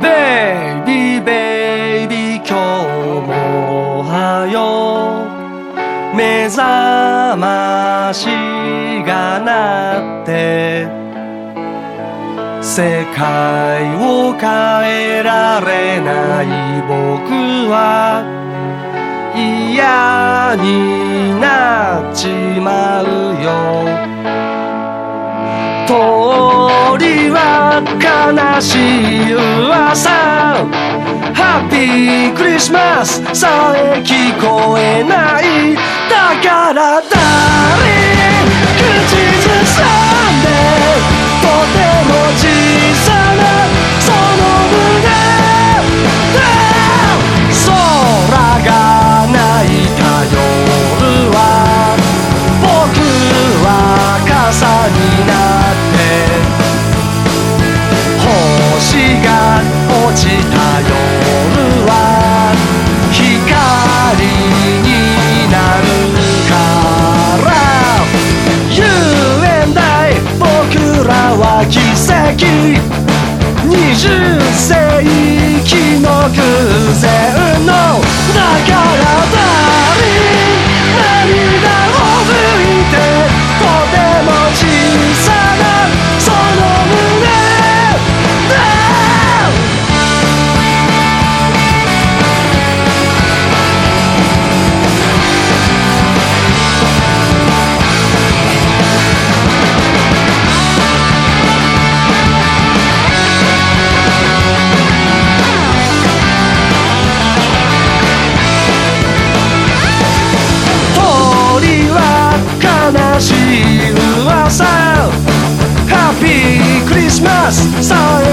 ベイビーベイビー今日もおはよう。目覚ましが鳴って。世界を変えられない僕は嫌になっちまうよ。悲しい噂。ハッピークリスマスさえ聞こえない。だから誰世紀の偶然の。だからだ sorry.